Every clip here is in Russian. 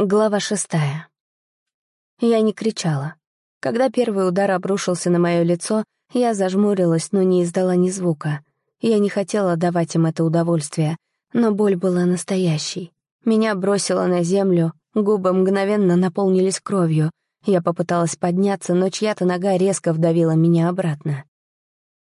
Глава шестая. Я не кричала. Когда первый удар обрушился на мое лицо, я зажмурилась, но не издала ни звука. Я не хотела давать им это удовольствие, но боль была настоящей. Меня бросило на землю, губы мгновенно наполнились кровью. Я попыталась подняться, но чья-то нога резко вдавила меня обратно.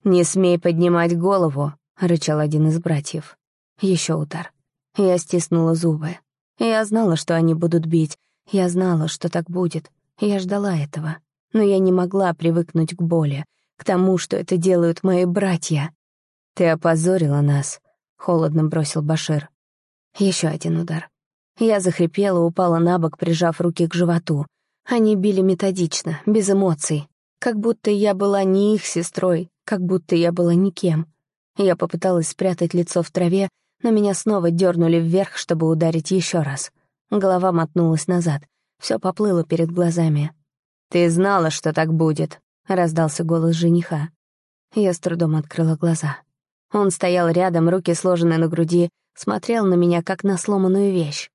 «Не смей поднимать голову», — рычал один из братьев. Еще удар. Я стиснула зубы. Я знала, что они будут бить. Я знала, что так будет. Я ждала этого. Но я не могла привыкнуть к боли, к тому, что это делают мои братья. «Ты опозорила нас», — холодно бросил Башир. Еще один удар. Я захрипела, упала на бок, прижав руки к животу. Они били методично, без эмоций. Как будто я была не их сестрой, как будто я была никем. Я попыталась спрятать лицо в траве, но меня снова дернули вверх, чтобы ударить еще раз. Голова мотнулась назад. Все поплыло перед глазами. «Ты знала, что так будет», — раздался голос жениха. Я с трудом открыла глаза. Он стоял рядом, руки сложены на груди, смотрел на меня, как на сломанную вещь.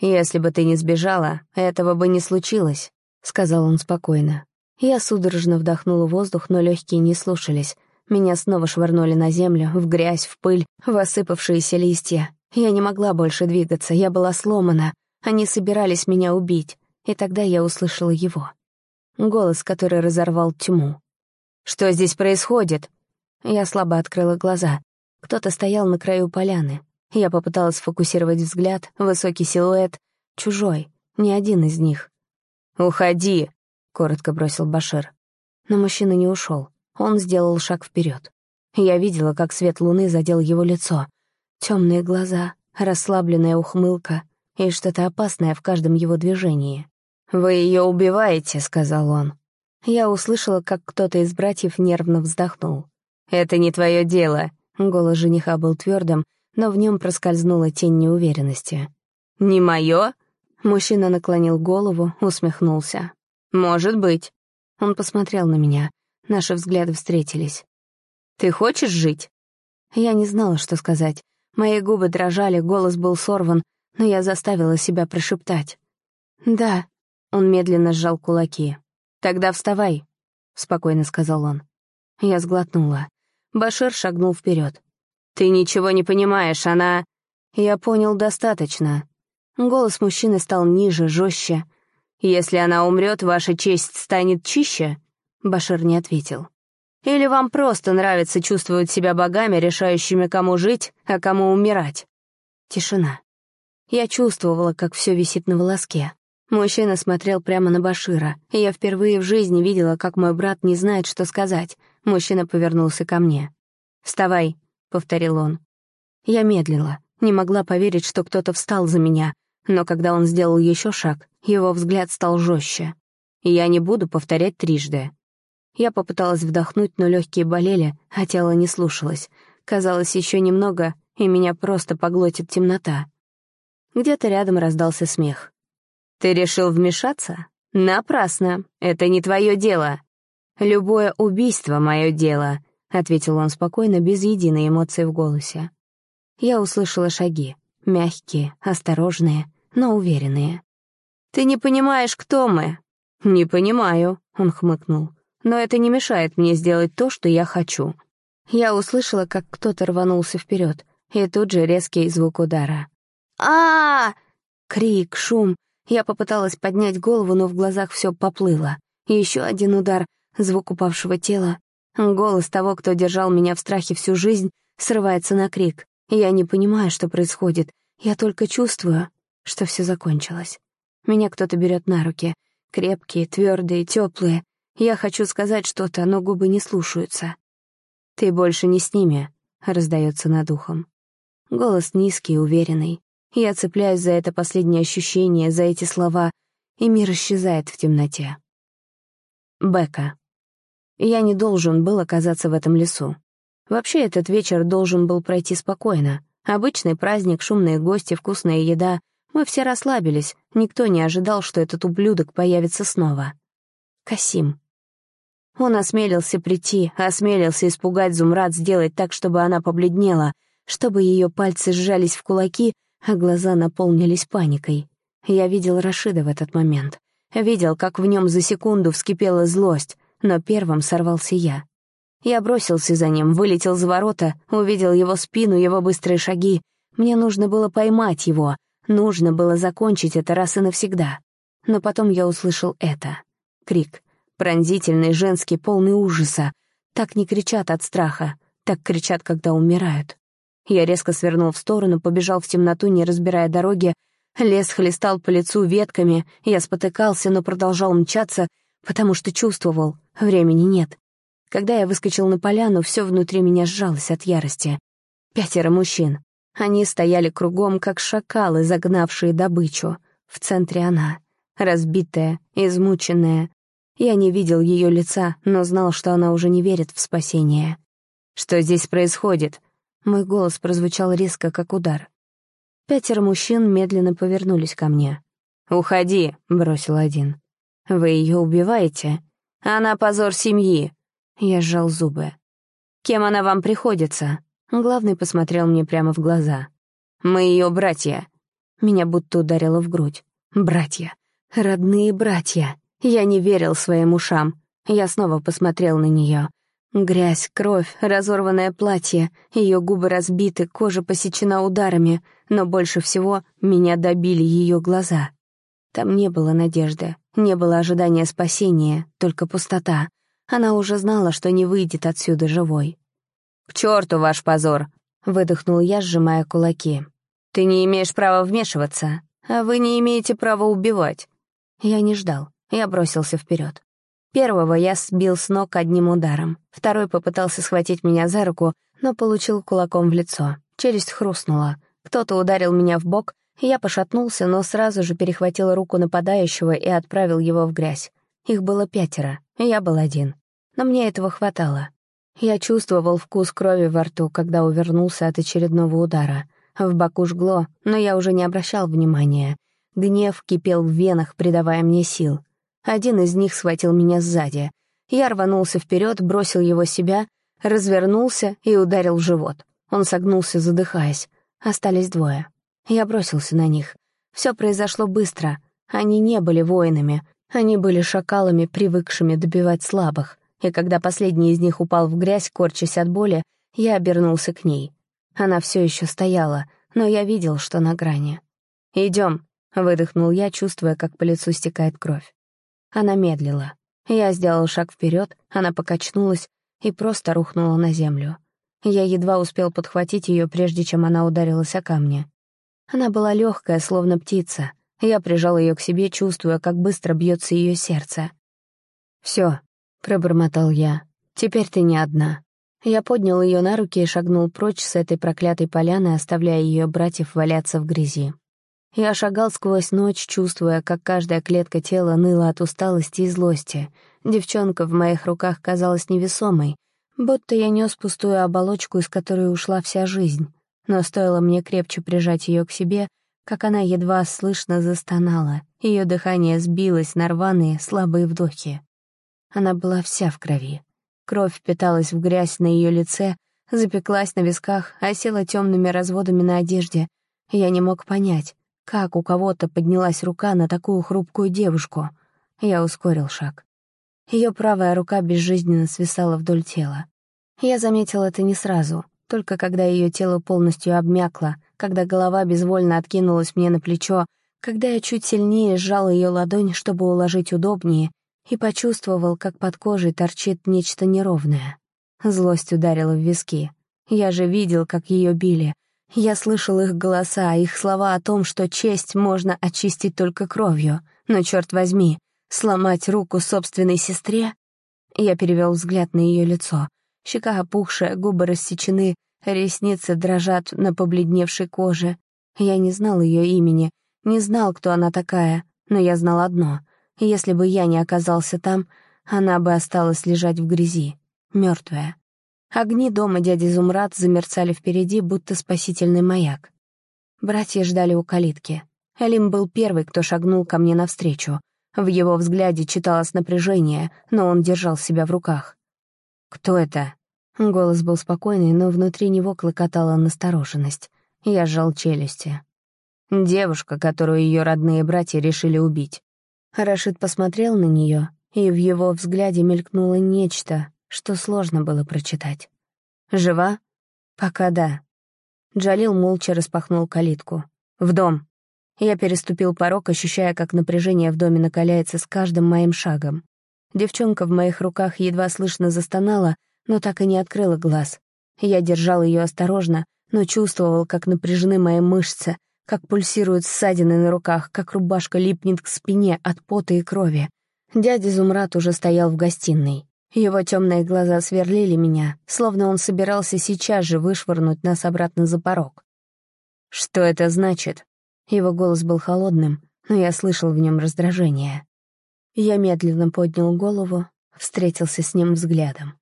«Если бы ты не сбежала, этого бы не случилось», — сказал он спокойно. Я судорожно вдохнула воздух, но легкие не слушались. Меня снова швырнули на землю, в грязь, в пыль, в осыпавшиеся листья. Я не могла больше двигаться, я была сломана. Они собирались меня убить, и тогда я услышала его. Голос, который разорвал тьму. «Что здесь происходит?» Я слабо открыла глаза. Кто-то стоял на краю поляны. Я попыталась сфокусировать взгляд, высокий силуэт, чужой, не один из них. «Уходи!» — коротко бросил Башир. Но мужчина не ушел. Он сделал шаг вперед. Я видела, как свет луны задел его лицо. Темные глаза, расслабленная ухмылка и что-то опасное в каждом его движении. «Вы ее убиваете», — сказал он. Я услышала, как кто-то из братьев нервно вздохнул. «Это не твое дело», — голос жениха был твердым, но в нем проскользнула тень неуверенности. «Не мое?» Мужчина наклонил голову, усмехнулся. «Может быть». Он посмотрел на меня. Наши взгляды встретились. «Ты хочешь жить?» Я не знала, что сказать. Мои губы дрожали, голос был сорван, но я заставила себя прошептать. «Да». Он медленно сжал кулаки. «Тогда вставай», — спокойно сказал он. Я сглотнула. Башир шагнул вперед. «Ты ничего не понимаешь, она...» Я понял достаточно. Голос мужчины стал ниже, жестче. «Если она умрет, ваша честь станет чище?» Башир не ответил. «Или вам просто нравится чувствовать себя богами, решающими, кому жить, а кому умирать?» Тишина. Я чувствовала, как все висит на волоске. Мужчина смотрел прямо на Башира, и я впервые в жизни видела, как мой брат не знает, что сказать. Мужчина повернулся ко мне. «Вставай», — повторил он. Я медлила, не могла поверить, что кто-то встал за меня, но когда он сделал еще шаг, его взгляд стал жестче. «Я не буду повторять трижды», я попыталась вдохнуть, но легкие болели, а тело не слушалось. Казалось, еще немного, и меня просто поглотит темнота. Где-то рядом раздался смех. «Ты решил вмешаться? Напрасно. Это не твое дело. Любое убийство — мое дело», — ответил он спокойно, без единой эмоции в голосе. Я услышала шаги. Мягкие, осторожные, но уверенные. «Ты не понимаешь, кто мы?» «Не понимаю», — он хмыкнул но это не мешает мне сделать то, что я хочу. Я услышала, как кто-то рванулся вперед, и тут же резкий звук удара. а, Крик, шум. Я попыталась поднять голову, но в глазах все поплыло. Еще один удар, звук упавшего тела. Голос того, кто держал меня в страхе всю жизнь, срывается на крик. Я не понимаю, что происходит. Я только чувствую, что все закончилось. Меня кто-то берет на руки. Крепкие, твердые, теплые. Я хочу сказать что-то, но губы не слушаются. «Ты больше не с ними», — раздается над ухом. Голос низкий, уверенный. Я цепляюсь за это последнее ощущение, за эти слова, и мир исчезает в темноте. Бека. Я не должен был оказаться в этом лесу. Вообще, этот вечер должен был пройти спокойно. Обычный праздник, шумные гости, вкусная еда. Мы все расслабились, никто не ожидал, что этот ублюдок появится снова. Касим. Он осмелился прийти, осмелился испугать Зумрад, сделать так, чтобы она побледнела, чтобы ее пальцы сжались в кулаки, а глаза наполнились паникой. Я видел Рашида в этот момент. Видел, как в нем за секунду вскипела злость, но первым сорвался я. Я бросился за ним, вылетел за ворота, увидел его спину, его быстрые шаги. Мне нужно было поймать его, нужно было закончить это раз и навсегда. Но потом я услышал это. Крик. Пронзительный, женский, полный ужаса. Так не кричат от страха, так кричат, когда умирают. Я резко свернул в сторону, побежал в темноту, не разбирая дороги. Лес хлестал по лицу ветками, я спотыкался, но продолжал мчаться, потому что чувствовал, времени нет. Когда я выскочил на поляну, все внутри меня сжалось от ярости. Пятеро мужчин. Они стояли кругом, как шакалы, загнавшие добычу. В центре она, разбитая, измученная. Я не видел ее лица, но знал, что она уже не верит в спасение. «Что здесь происходит?» Мой голос прозвучал резко, как удар. Пятеро мужчин медленно повернулись ко мне. «Уходи», — бросил один. «Вы ее убиваете? Она позор семьи. Я сжал зубы. «Кем она вам приходится?» Главный посмотрел мне прямо в глаза. «Мы ее братья». Меня будто ударило в грудь. «Братья. Родные братья». Я не верил своим ушам. Я снова посмотрел на нее. Грязь, кровь, разорванное платье, ее губы разбиты, кожа посечена ударами, но больше всего меня добили ее глаза. Там не было надежды, не было ожидания спасения, только пустота. Она уже знала, что не выйдет отсюда живой. «К черту ваш позор!» — выдохнул я, сжимая кулаки. «Ты не имеешь права вмешиваться, а вы не имеете права убивать». Я не ждал, я бросился вперед. Первого я сбил с ног одним ударом, второй попытался схватить меня за руку, но получил кулаком в лицо. Челюсть хрустнула. Кто-то ударил меня в бок, я пошатнулся, но сразу же перехватил руку нападающего и отправил его в грязь. Их было пятеро, я был один но мне этого хватало. Я чувствовал вкус крови во рту, когда увернулся от очередного удара. В боку жгло, но я уже не обращал внимания. Гнев кипел в венах, придавая мне сил. Один из них схватил меня сзади. Я рванулся вперед, бросил его себя, развернулся и ударил в живот. Он согнулся, задыхаясь. Остались двое. Я бросился на них. Все произошло быстро. Они не были воинами. Они были шакалами, привыкшими добивать слабых и когда последний из них упал в грязь, корчась от боли, я обернулся к ней. Она все еще стояла, но я видел, что на грани. Идем, выдохнул я, чувствуя, как по лицу стекает кровь. Она медлила. Я сделал шаг вперед, она покачнулась и просто рухнула на землю. Я едва успел подхватить ее, прежде чем она ударилась о камни. Она была легкая, словно птица. Я прижал ее к себе, чувствуя, как быстро бьется ее сердце. Все, пробормотал я. «Теперь ты не одна». Я поднял ее на руки и шагнул прочь с этой проклятой поляны, оставляя ее братьев валяться в грязи. Я шагал сквозь ночь, чувствуя, как каждая клетка тела ныла от усталости и злости. Девчонка в моих руках казалась невесомой, будто я нес пустую оболочку, из которой ушла вся жизнь. Но стоило мне крепче прижать ее к себе, как она едва слышно застонала, ее дыхание сбилось на рваные, слабые вдохи. Она была вся в крови. Кровь впиталась в грязь на ее лице, запеклась на висках, осела темными разводами на одежде. Я не мог понять, как у кого-то поднялась рука на такую хрупкую девушку. Я ускорил шаг. Ее правая рука безжизненно свисала вдоль тела. Я заметил это не сразу, только когда ее тело полностью обмякло, когда голова безвольно откинулась мне на плечо, когда я чуть сильнее сжал ее ладонь, чтобы уложить удобнее, и почувствовал, как под кожей торчит нечто неровное. Злость ударила в виски. Я же видел, как ее били. Я слышал их голоса, их слова о том, что честь можно очистить только кровью. Но, черт возьми, сломать руку собственной сестре? Я перевел взгляд на ее лицо. Щека опухшая, губы рассечены, ресницы дрожат на побледневшей коже. Я не знал ее имени, не знал, кто она такая, но я знал одно — если бы я не оказался там, она бы осталась лежать в грязи, мертвая. Огни дома дяди Зумрад замерцали впереди, будто спасительный маяк. Братья ждали у калитки. Алим был первый, кто шагнул ко мне навстречу. В его взгляде читалось напряжение, но он держал себя в руках. «Кто это?» Голос был спокойный, но внутри него клокотала настороженность. Я сжал челюсти. Девушка, которую ее родные братья решили убить. Рашид посмотрел на нее, и в его взгляде мелькнуло нечто, что сложно было прочитать. «Жива?» «Пока да». Джалил молча распахнул калитку. «В дом». Я переступил порог, ощущая, как напряжение в доме накаляется с каждым моим шагом. Девчонка в моих руках едва слышно застонала, но так и не открыла глаз. Я держал ее осторожно, но чувствовал, как напряжены мои мышцы, как пульсируют ссадины на руках, как рубашка липнет к спине от пота и крови. Дядя Зумрат уже стоял в гостиной. Его темные глаза сверлили меня, словно он собирался сейчас же вышвырнуть нас обратно за порог. «Что это значит?» Его голос был холодным, но я слышал в нем раздражение. Я медленно поднял голову, встретился с ним взглядом.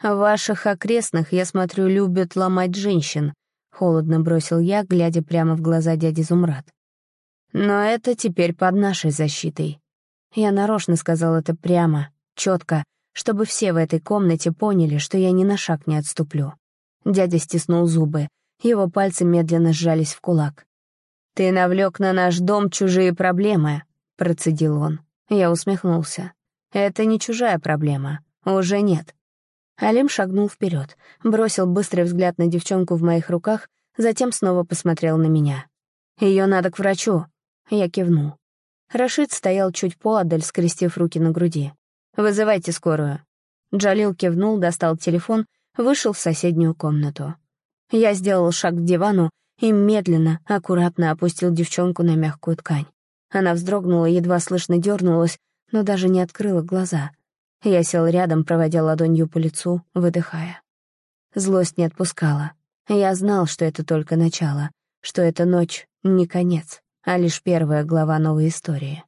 «В ваших окрестных, я смотрю, любят ломать женщин», — холодно бросил я, глядя прямо в глаза дяди Зумрад. «Но это теперь под нашей защитой». Я нарочно сказал это прямо, четко, чтобы все в этой комнате поняли, что я ни на шаг не отступлю. Дядя стиснул зубы, его пальцы медленно сжались в кулак. «Ты навлек на наш дом чужие проблемы», — процедил он. Я усмехнулся. «Это не чужая проблема. Уже нет. Алим шагнул вперед, бросил быстрый взгляд на девчонку в моих руках, затем снова посмотрел на меня. Ее надо к врачу». Я кивнул. Рашид стоял чуть поодаль, скрестив руки на груди. «Вызывайте скорую». Джалил кивнул, достал телефон, вышел в соседнюю комнату. Я сделал шаг к дивану и медленно, аккуратно опустил девчонку на мягкую ткань. Она вздрогнула, едва слышно дернулась, но даже не открыла глаза — я сел рядом, проводя ладонью по лицу, выдыхая. Злость не отпускала. Я знал, что это только начало, что эта ночь — не конец, а лишь первая глава новой истории.